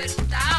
universitário.